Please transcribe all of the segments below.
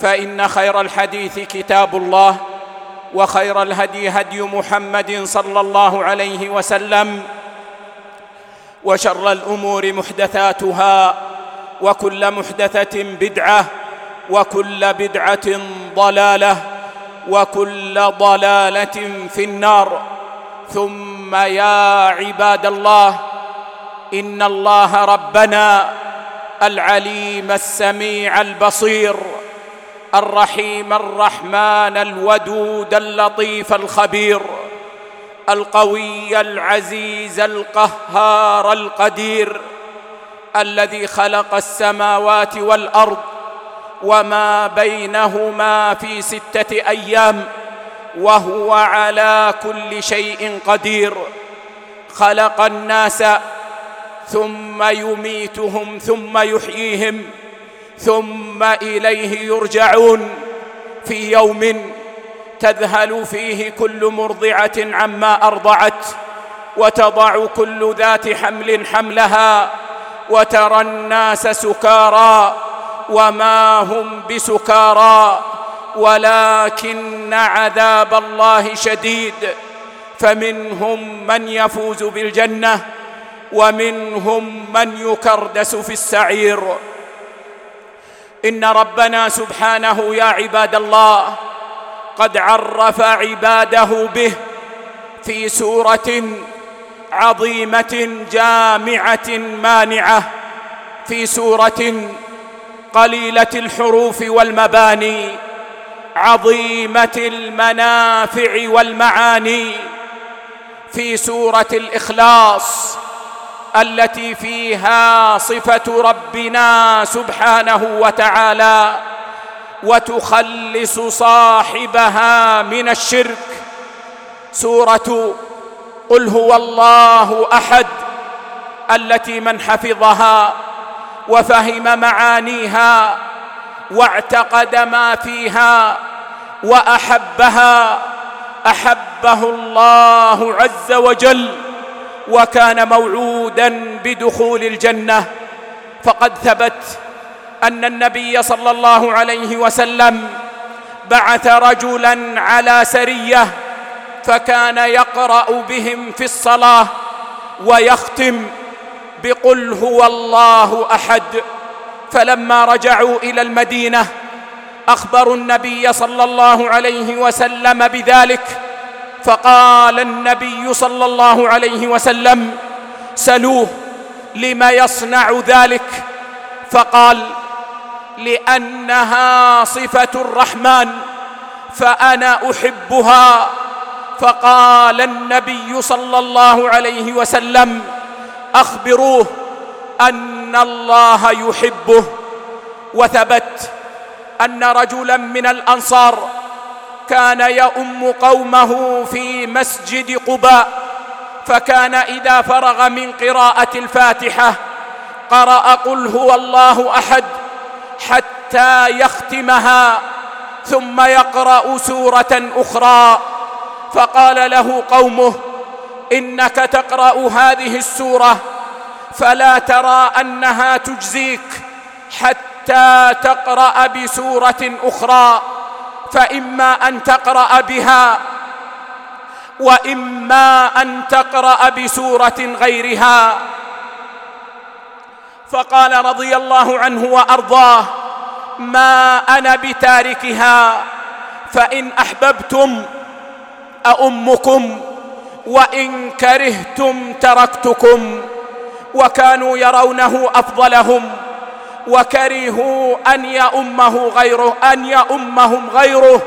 فإن خير الحديث كتاب الله وخير الهدي هدي محمد صلى الله عليه وسلم وشر الأمور محدثاتها وكل محدثة بدعة وكل بدعة ضلالة وكل ضلالة في النار ثم يا عباد الله إن الله ربنا العليم السميع البصير الرحيم الرحمن الودود اللطيف الخبير القوي العزيز القهار القدير الذي خلق السماوات والأرض وما بينهما في ستة أيام وهو على كل شيء قدير. خلق الناس ثم يميتهم ثم يحييهم. ثم إليه يرجعون في يوم تذهل فيه كل مرضعة عما أرضعت وتضع كل ذات حمل حملها وترى الناس سكارى وما هم بسكارى ولكن عذاب الله شديد فمنهم من يفوز بالجنة ومنهم من يكردس في السعير إن ربنا سبحانه يا عباد الله قد عرف عباده به في سورة عظيمة جامعة مانعة في سورة قليلة الحروف والمباني عظيمة المنافع والمعاني في سورة الإخلاص التي فيها صفة ربنا سبحانه وتعالى وتخلص صاحبها من الشرك. سورة قل هو الله أحد التي من حفظها وفهم معانيها واعتقد ما فيها وأحبها أحبه الله عز وجل. وكان موعودا بدخول الجنة فقد ثبت أن النبي صلى الله عليه وسلم بعث رجلا على سرية فكان يقرأ بهم في الصلاة ويختم بقل هو الله أحد. فلما رجعوا إلى المدينة أخبروا النبي صلى الله عليه وسلم بذلك فقال النبي صلى الله عليه وسلم سلوه لما يصنع ذلك؟ فقال لأنها صفة الرحمن فأنا أحبها. فقال النبي صلى الله عليه وسلم أخبروه أن الله يحبه. وثبت أن رجلا من الأنصار كان يؤم قومه في مسجد قباء فكان إذا فرغ من قراءة الفاتحة قرأ قل هو الله أحد حتى يختمها ثم يقرأ سورة أخرى فقال له قومه إنك تقرأ هذه السورة فلا ترى أنها تجزيك حتى تقرأ بسورة أخرى. فإما أن تقرأ بها وإما أن تقرأ بسورة غيرها فقال رضي الله عنه وأرضاه ما أنا بتاركها فإن أحببتم أأمكم وإن كرهتم تركتكم وكانوا يرونه أفضلهم وكرهوا أن يأمه غيره أن يأمهم غيره.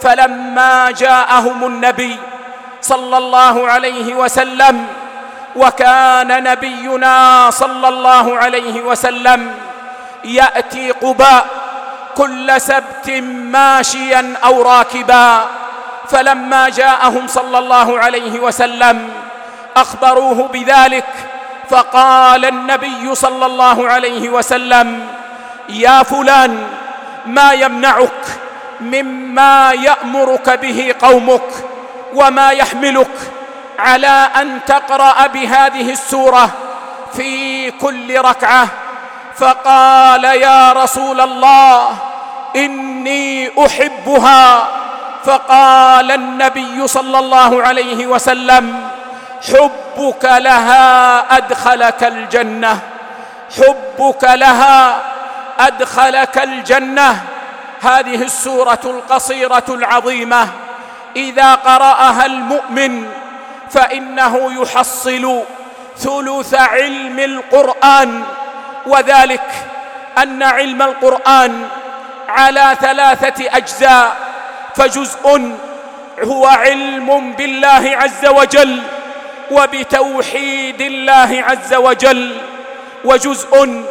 فلما جاءهم النبي صلى الله عليه وسلم وكان نبينا صلى الله عليه وسلم يأتي قباء كل سبت ماشيا أو راكبا. فلما جاءهم صلى الله عليه وسلم أخبروه بذلك فقال النبي صلى الله عليه وسلم يا فلان ما يمنعك مما يأمرك به قومك وما يحملك على أن تقرأ بهذه السورة في كل ركعة؟ فقال يا رسول الله إني أحبها. فقال النبي صلى الله عليه وسلم حبك لها أدخلك الجنة. حبك لها أدخلك الجنة. هذه السورة القصيرة العظيمة. إذا قرأها المؤمن فإنه يحصل ثلث علم القرآن. وذلك أن علم القرآن على ثلاثة أجزاء. فجزء هو علم بالله عز وجل. وبتوحيد الله عز وجل وجزء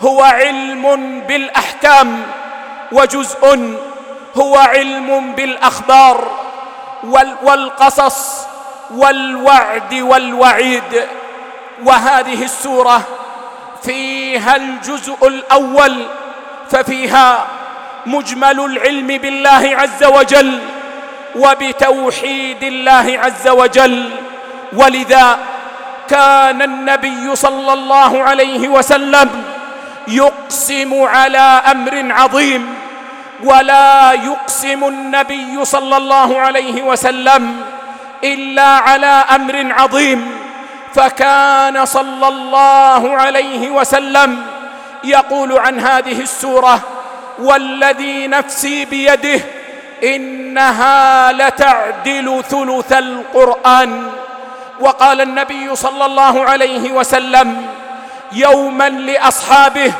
هو علم بالأحكام وجزء هو علم بالأخبار والقصص والوعد والوعيد وهذه السورة فيها الجزء الأول ففيها مجمل العلم بالله عز وجل وبتوحيد الله عز وجل ولذا كان النبي صلى الله عليه وسلم يقسم على أمر عظيم ولا يقسم النبي صلى الله عليه وسلم إلا على أمر عظيم فكان صلى الله عليه وسلم يقول عن هذه السورة والذي نفسي بيده إنها لتعدل ثلث القرآن وقال النبي صلى الله عليه وسلم يوما لأصحابه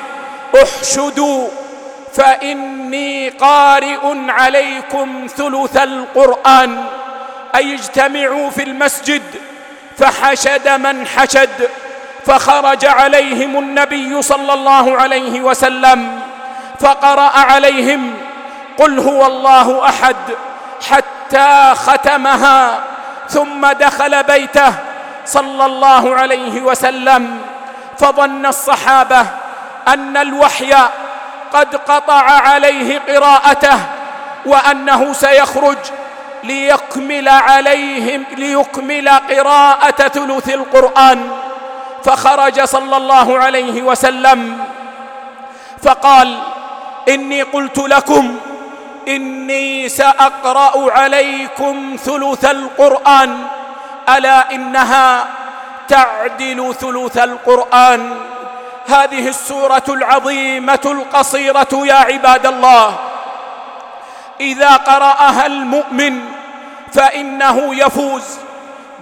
احشدوا فإني قارئ عليكم ثلث القرآن أي اجتمعوا في المسجد فحشد من حشد فخرج عليهم النبي صلى الله عليه وسلم فقرأ عليهم قل هو الله أحد حتى ختمها ثم دخل بيته صلى الله عليه وسلم فظن الصحابة أن الوحي قد قطع عليه قراءته وأنه سيخرج ليكمل عليهم ليكمل قراءة ثلث القرآن. فخرج صلى الله عليه وسلم فقال إني قلت لكم إني سأقرأ عليكم ثلث القرآن ألا إنها تعدل ثلث القرآن هذه السورة العظيمة القصيرة يا عباد الله إذا قرأها المؤمن فإنه يفوز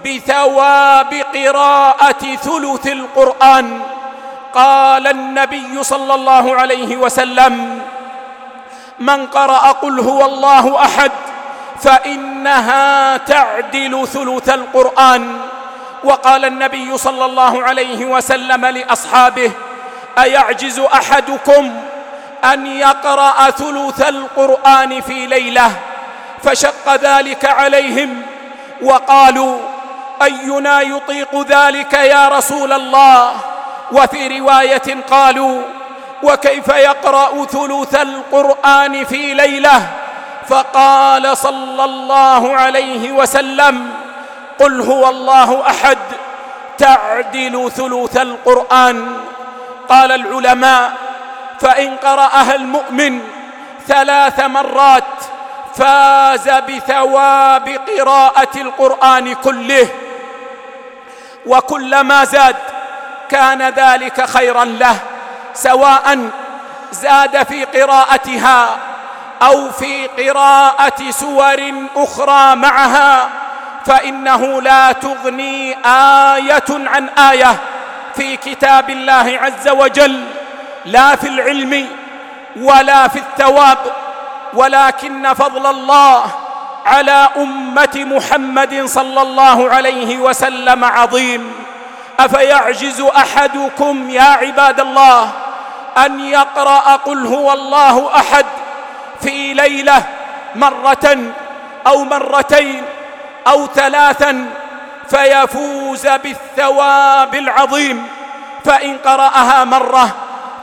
بثواب قراءة ثلث القرآن قال النبي صلى الله عليه وسلم من قرأ قل هو الله أحد فإنها تعدل ثلث القرآن. وقال النبي صلى الله عليه وسلم لأصحابه أيعجز أحدكم أن يقرأ ثلث القرآن في ليلة؟ فشق ذلك عليهم وقالوا أينا يطيق ذلك يا رسول الله؟ وفي رواية قالوا وكيف يقرأ ثلث القرآن في ليلة؟ فقال صلى الله عليه وسلم قل هو الله أحد تعدل ثلث القرآن. قال العلماء فإن قرأها المؤمن ثلاث مرات فاز بثواب قراءة القرآن كله وكلما زاد كان ذلك خيرا له. سواء زاد في قراءتها أو في قراءة سور أخرى معها فإنه لا تغني آية عن آية في كتاب الله عز وجل لا في العلم ولا في الثواب ولكن فضل الله على أمة محمد صلى الله عليه وسلم عظيم. أفيعجز أحدكم يا عباد الله أن يقرأ قل هو الله أحد في ليلة مرة أو مرتين أو ثلاثا فيفوز بالثواب العظيم. فإن قرأها مرة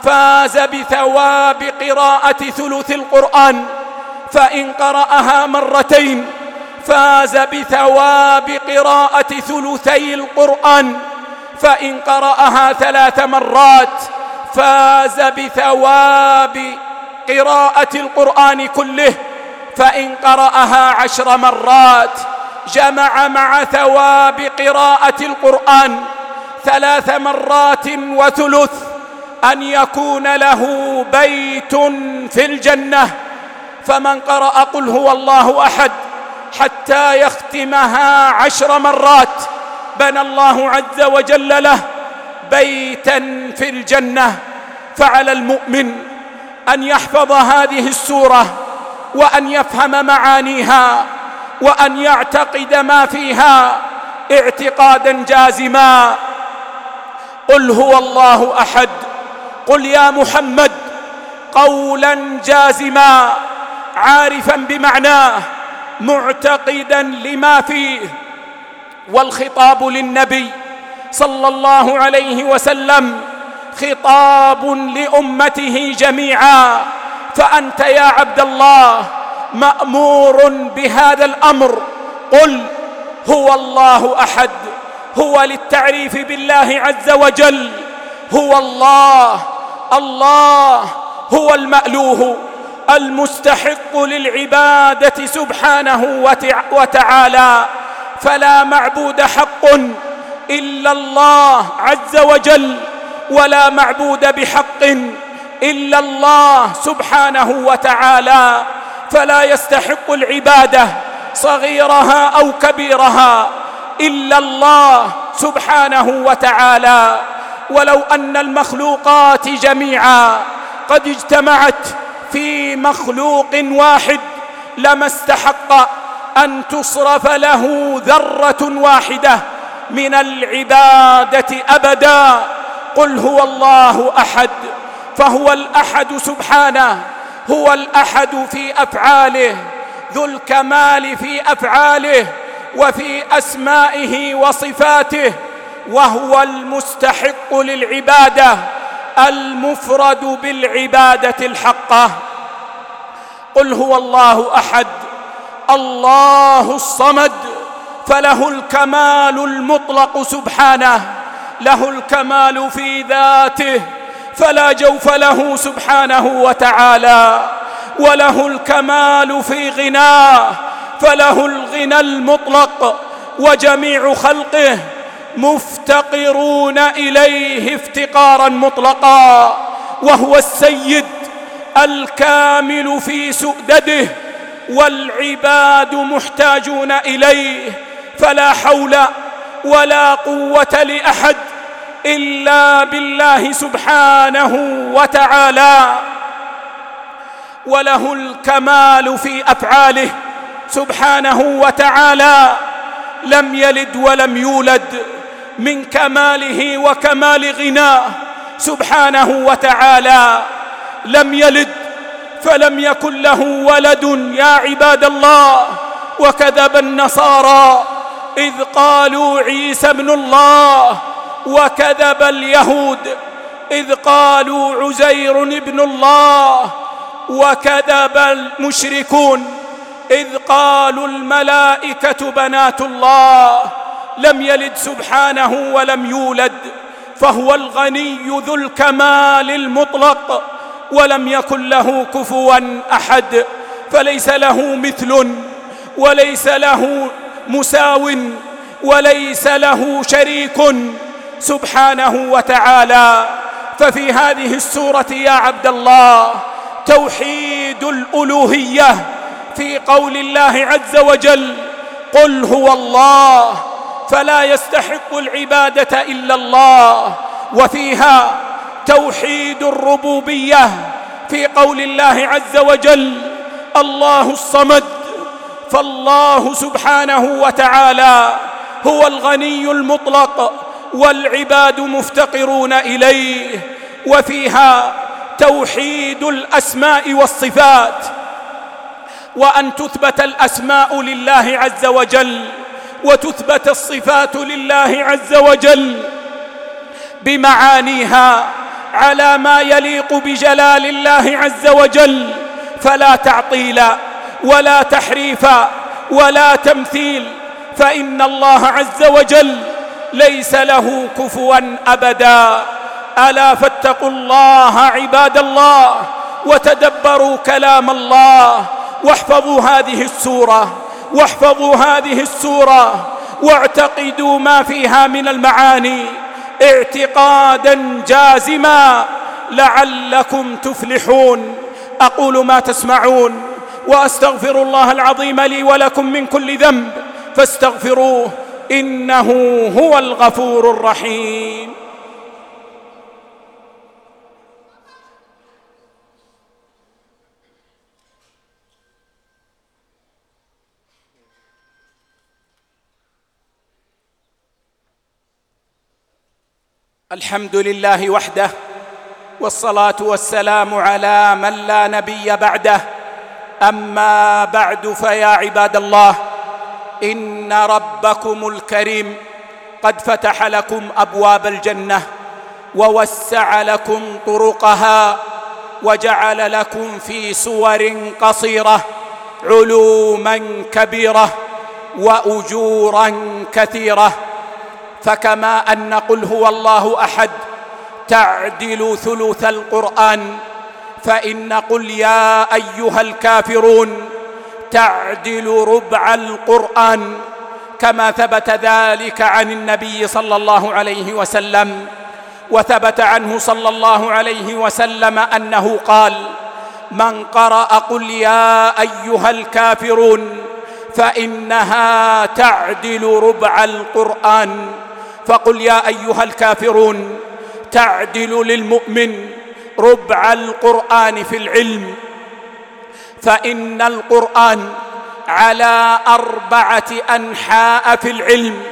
فاز بثواب قراءة ثلث القرآن. فإن قرأها مرتين فاز بثواب قراءة ثلثي القرآن. فإن قرأها ثلاث مرات فاز بثواب قراءة القرآن كله فإن قرأها عشر مرات جمع مع ثواب قراءة القرآن ثلاث مرات وثلث أن يكون له بيت في الجنة. فمن قرأ قل هو الله أحد حتى يختمها عشر مرات بنى الله عز وجل له بيتا في الجنة فعلى المؤمن أن يحفظ هذه السورة وأن يفهم معانيها وأن يعتقد ما فيها اعتقادا جازما. قل هو الله أحد. قل يا محمد قولا جازما عارفا بمعناه معتقدا لما فيه. والخطاب للنبي صلى الله عليه وسلم خطاب لأمته جميعا فأنت يا عبد الله مأمور بهذا الأمر قل هو الله أحد هو للتعريف بالله عز وجل هو الله الله هو المألوه المستحق للعبادة سبحانه وتعالى فلا معبود حق إلا الله عز وجل ولا معبود بحق إلا الله سبحانه وتعالى فلا يستحق العبادة صغيرها أو كبيرها إلا الله سبحانه وتعالى ولو أن المخلوقات جميعا قد اجتمعت في مخلوق واحد لما استحق أن تصرف له ذرة واحدة من العبادة أبدا. قل هو الله أحد فهو الأحد سبحانه هو الأحد في أفعاله ذو الكمال في أفعاله وفي أسمائه وصفاته وهو المستحق للعبادة المفرد بالعبادة الحقة. قل هو الله أحد الله الصمد فله الكمال المطلق سبحانه له الكمال في ذاته فلا جوف له سبحانه وتعالى وله الكمال في غناه فله الغنى المطلق وجميع خلقه مفتقرون اليه افتقارا مطلقا وهو السيد الكامل في سؤدده والعباد محتاجون اليه فلا حول ولا قوة لأحد إلا بالله سبحانه وتعالى. وله الكمال في أفعاله سبحانه وتعالى. لم يلد ولم يولد من كماله وكمال غناه سبحانه وتعالى. لم يلد فلم يكن له ولد يا عباد الله. وكذب النصارى. إذ قالوا عيسى ابن الله وكذب اليهود. إذ قالوا عزير ابن الله وكذب المشركون. إذ قالوا الملائكة بنات الله لم يلد سبحانه ولم يولد فهو الغني ذو الكمال المطلق ولم يكن له كفوا أحد فليس له مثل وليس له مساو وليس له شريك سبحانه وتعالى. ففي هذه السورة يا عبد الله توحيد الألوهية في قول الله عز وجل قل هو الله فلا يستحق العبادة إلا الله. وفيها توحيد الربوبية في قول الله عز وجل الله الصمد فالله سبحانه وتعالى هو الغني المطلق والعباد مفتقرون إليه وفيها توحيد الأسماء والصفات وأن تثبت الأسماء لله عز وجل وتثبت الصفات لله عز وجل بمعانيها على ما يليق بجلال الله عز وجل فلا تعطيلا ولا تحريفا ولا تمثيل فإن الله عز وجل ليس له كفوا ابدا. ألا فاتقوا الله عباد الله وتدبروا كلام الله. واحفظوا هذه السورة واحفظوا هذه السورة واعتقدوا ما فيها من المعاني اعتقادا جازما لعلكم تفلحون. أقول ما تسمعون. واستغفر الله العظيم لي ولكم من كل ذنب فاستغفروه إنه هو الغفور الرحيم. الحمد لله وحده والصلاة والسلام على من لا نبي بعده أما بعد فيا عباد الله إن ربكم الكريم قد فتح لكم أبواب الجنة ووسع لكم طرقها وجعل لكم في سور قصيرة علوما كبيرة وأجورا كثيرة. فكما أن قل هو الله أحد تعدل ثلث القرآن فان قل يا ايها الكافرون تعدل ربع القران كما ثبت ذلك عن النبي صلى الله عليه وسلم وثبت عنه صلى الله عليه وسلم انه قال من قرأ قل يا ايها الكافرون فانها تعدل ربع القران فقل يا ايها الكافرون تعدل للمؤمن ربع القرآن في العلم فإن القرآن على أربعة أنحاء في العلم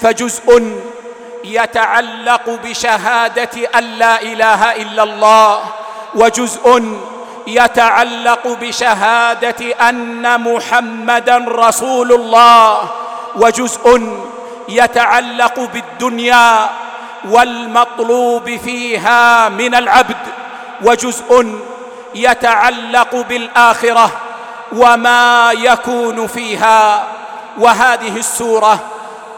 فجزء يتعلق بشهادة أن لا إله إلا الله وجزء يتعلق بشهادة أن محمدا رسول الله وجزء يتعلق بالدنيا والمطلوب فيها من العبد. وجزء يتعلق بالآخرة وما يكون فيها. وهذه السورة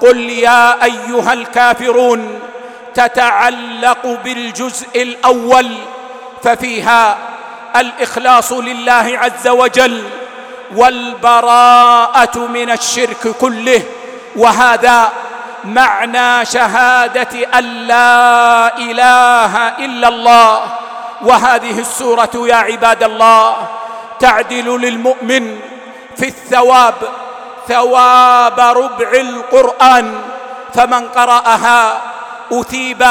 قل يا أيها الكافرون تتعلق بالجزء الأول ففيها الإخلاص لله عز وجل والبراءة من الشرك كله. وهذا معنى شهادة أن لا إله إلا الله وهذه السورة يا عباد الله تعدل للمؤمن في الثواب ثواب ربع القرآن فمن قرأها أثيب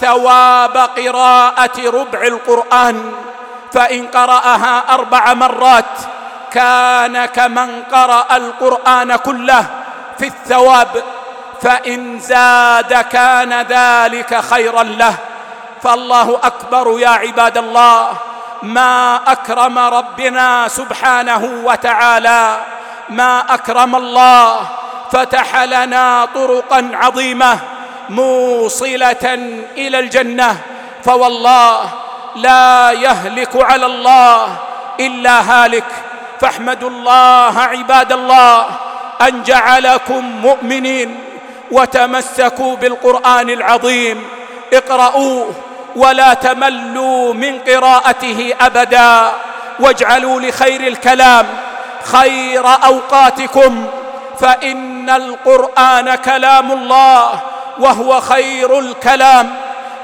ثواب قراءة ربع القرآن فإن قرأها أربع مرات كان كمن قرأ القرآن كله في الثواب فإن زاد كان ذلك خيرا له. فالله اكبر يا عباد الله ما اكرم ربنا سبحانه وتعالى ما اكرم الله فتح لنا طرقا عظيمه موصله إلى الجنه فوالله لا يهلك على الله الا هالك فاحمدوا الله عباد الله ان جعلكم مؤمنين وتمسكوا بالقرآن العظيم اقرؤوه ولا تملوا من قراءته أبدا واجعلوا لخير الكلام خير أوقاتكم فإن القرآن كلام الله وهو خير الكلام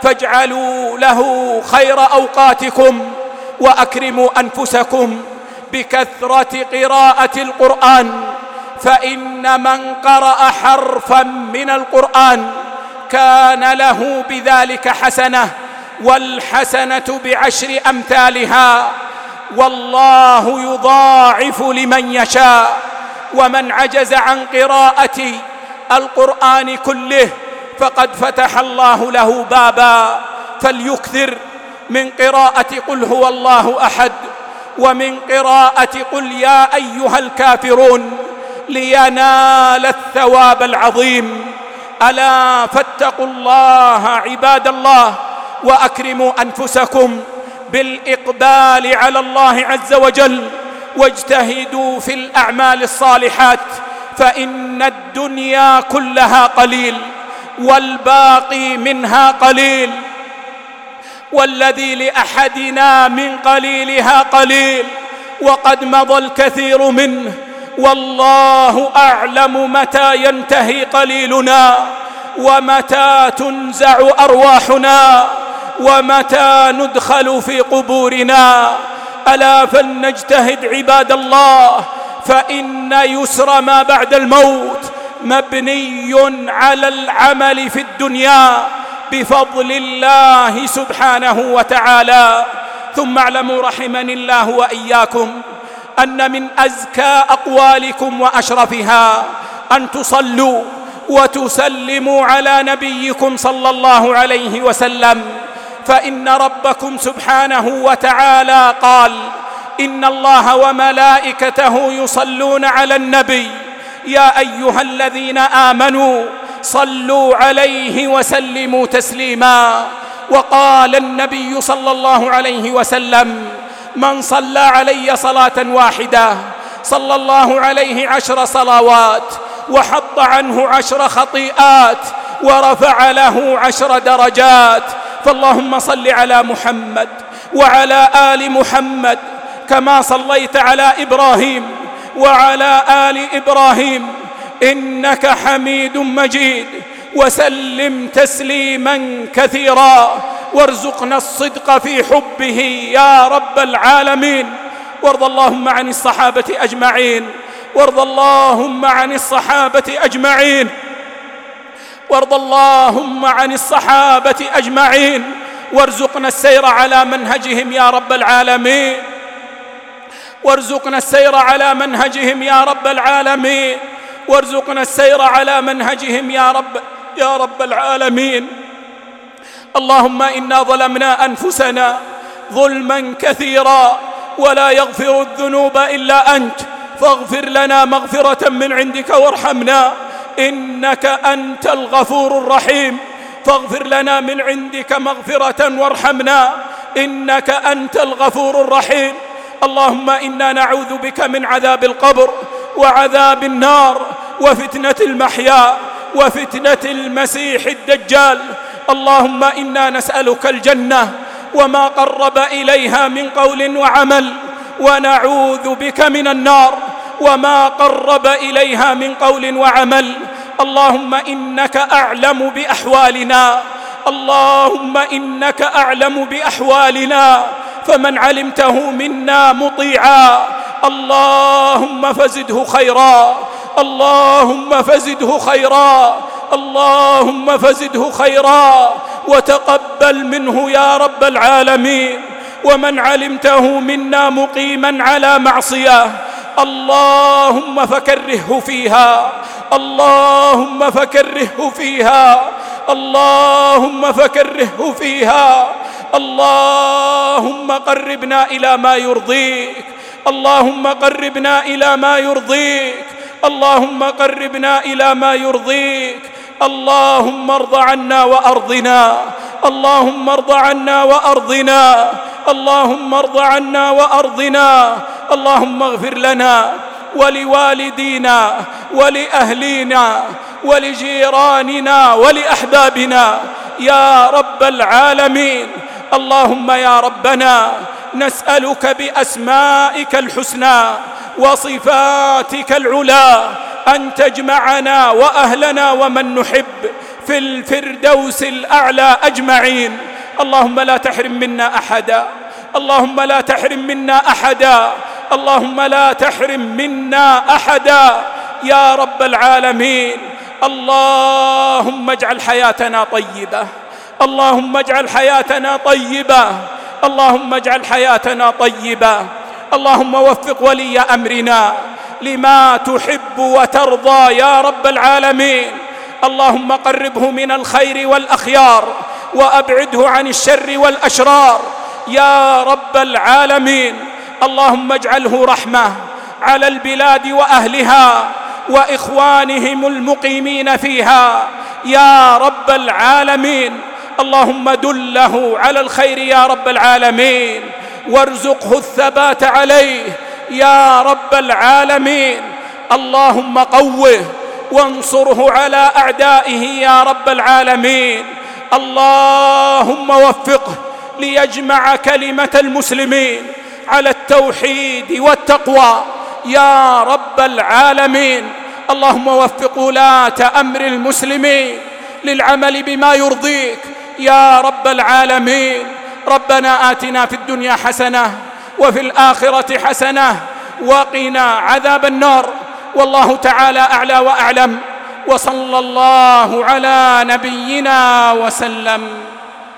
فاجعلوا له خير أوقاتكم وأكرموا أنفسكم بكثرة قراءة القرآن فإن من قرأ حرفا من القرآن كان له بذلك حسنة والحسنة بعشر أمثالها والله يضاعف لمن يشاء ومن عجز عن قراءة القرآن كله فقد فتح الله له بابا فليكثر من قراءة قل هو الله أحد ومن قراءة قل يا أيها الكافرون لينال الثواب العظيم ألا فاتقوا الله عباد الله وأكرموا أنفسكم بالإقبال على الله عز وجل واجتهدوا في الأعمال الصالحات فإن الدنيا كلها قليل والباقي منها قليل والذي لأحدنا من قليلها قليل وقد مضى الكثير منه والله أعلم متى ينتهي قليلنا ومتى تنزع أرواحنا ومتى ندخل في قبورنا؟ ألا فلنجتهد عباد الله فإن يسر ما بعد الموت مبني على العمل في الدنيا بفضل الله سبحانه وتعالى. ثم اعلموا رحمني الله وإياكم أن من أزكى أقوالكم وأشرفها أن تصلوا وتسلموا على نبيكم صلى الله عليه وسلم. فإن ربكم سبحانه وتعالى قال إن الله وملائكته يصلون على النبي يا أيها الذين آمنوا صلوا عليه وسلموا تسليما وقال النبي صلى الله عليه وسلم من صلى علي صلاة واحدة صلى الله عليه عشر صلوات وحط عنه عشر خطيئات ورفع له عشر درجات فاللهم صل على محمد وعلى آل محمد كما صليت على إبراهيم وعلى آل إبراهيم إنك حميد مجيد وسلم تسليما كثيرا وارزقنا الصدق في حبه يا رب العالمين وارض اللهم عن الصحابة أجمعين وارض اللهم عن الصحابة أجمعين وارض اللهم عن الصحابة أجمعين وارزقنا السير على منهجهم يا رب العالمين. وارزقنا السير على منهجهم يا رب العالمين. وارزقنا السير على منهجهم يا رب يا رب العالمين. اللهم إنا ظلمنا أنفسنا ظلما كثيرا ولا يغفر الذنوب إلا أنت فاغفر لنا مغفرة من عندك وارحمنا. إنك أنت الغفور الرحيم. فاغفر لنا من عندك مغفرة وارحمنا. إنك أنت الغفور الرحيم. اللهم إنا نعوذ بك من عذاب القبر وعذاب النار وفتنة المحيا وفتنة المسيح الدجال. اللهم إنا نسألك الجنة وما قرب إليها من قول وعمل. ونعوذ بك من النار وما قرب إليها من قول وعمل. اللهم إنك أعلم بأحوالنا. اللهم إنك أعلم بأحوالنا. فمن علمته منا مطيعا. اللهم فزده خيرا. اللهم فزده خيرا. اللهم فزده خيرا. وتقبل منه يا رب العالمين. ومن علمته منا مقيما على معصية. اللهم فكرهه فيها. اللهم فكرهه فيها اللهم فكرهه فيها اللهم قربنا إلى ما يرضيك اللهم قربنا إلى ما يرضيك اللهم قربنا إلى ما يرضيك اللهم ارض عنا وأرضنا اللهم ارض عنا وأرضنا اللهم ارض عنا وأرضنا اللهم اغفر لنا. ولوالدينا ولأهلينا ولجيراننا ولأحبابنا يا رب العالمين. اللهم يا ربنا نسألك بأسمائك الحسنى وصفاتك العلا أن تجمعنا وأهلنا ومن نحب في الفردوس الأعلى أجمعين. اللهم لا تحرم منا أحدا. اللهم لا تحرم منا أحدا. اللهم لا تحرم منا أحدا يا رب العالمين. اللهم اجعل حياتنا طيبة اللهم اجعل حياتنا طيبة اللهم اجعل حياتنا طيبة. اللهم وفق ولي أمرنا لما تحب وترضى يا رب العالمين. اللهم قربه من الخير والأخيار وأبعده عن الشر والأشرار يا رب العالمين. اللهم اجعله رحمة على البلاد وأهلها وإخوانهم المقيمين فيها. يا رب العالمين اللهم دله على الخير يا رب العالمين. وارزقه الثبات عليه يا رب العالمين. اللهم قوه وانصره على أعدائه يا رب العالمين. اللهم وفقه ليجمع كلمة المسلمين. على التوحيد والتقوى. يا رب العالمين. اللهم وفق ولاة أمر المسلمين للعمل بما يرضيك. يا رب العالمين. ربنا آتنا في الدنيا حسنة وفي الآخرة حسنة وقنا عذاب النار. والله تعالى أعلى وأعلم. وصلى الله على نبينا وسلم.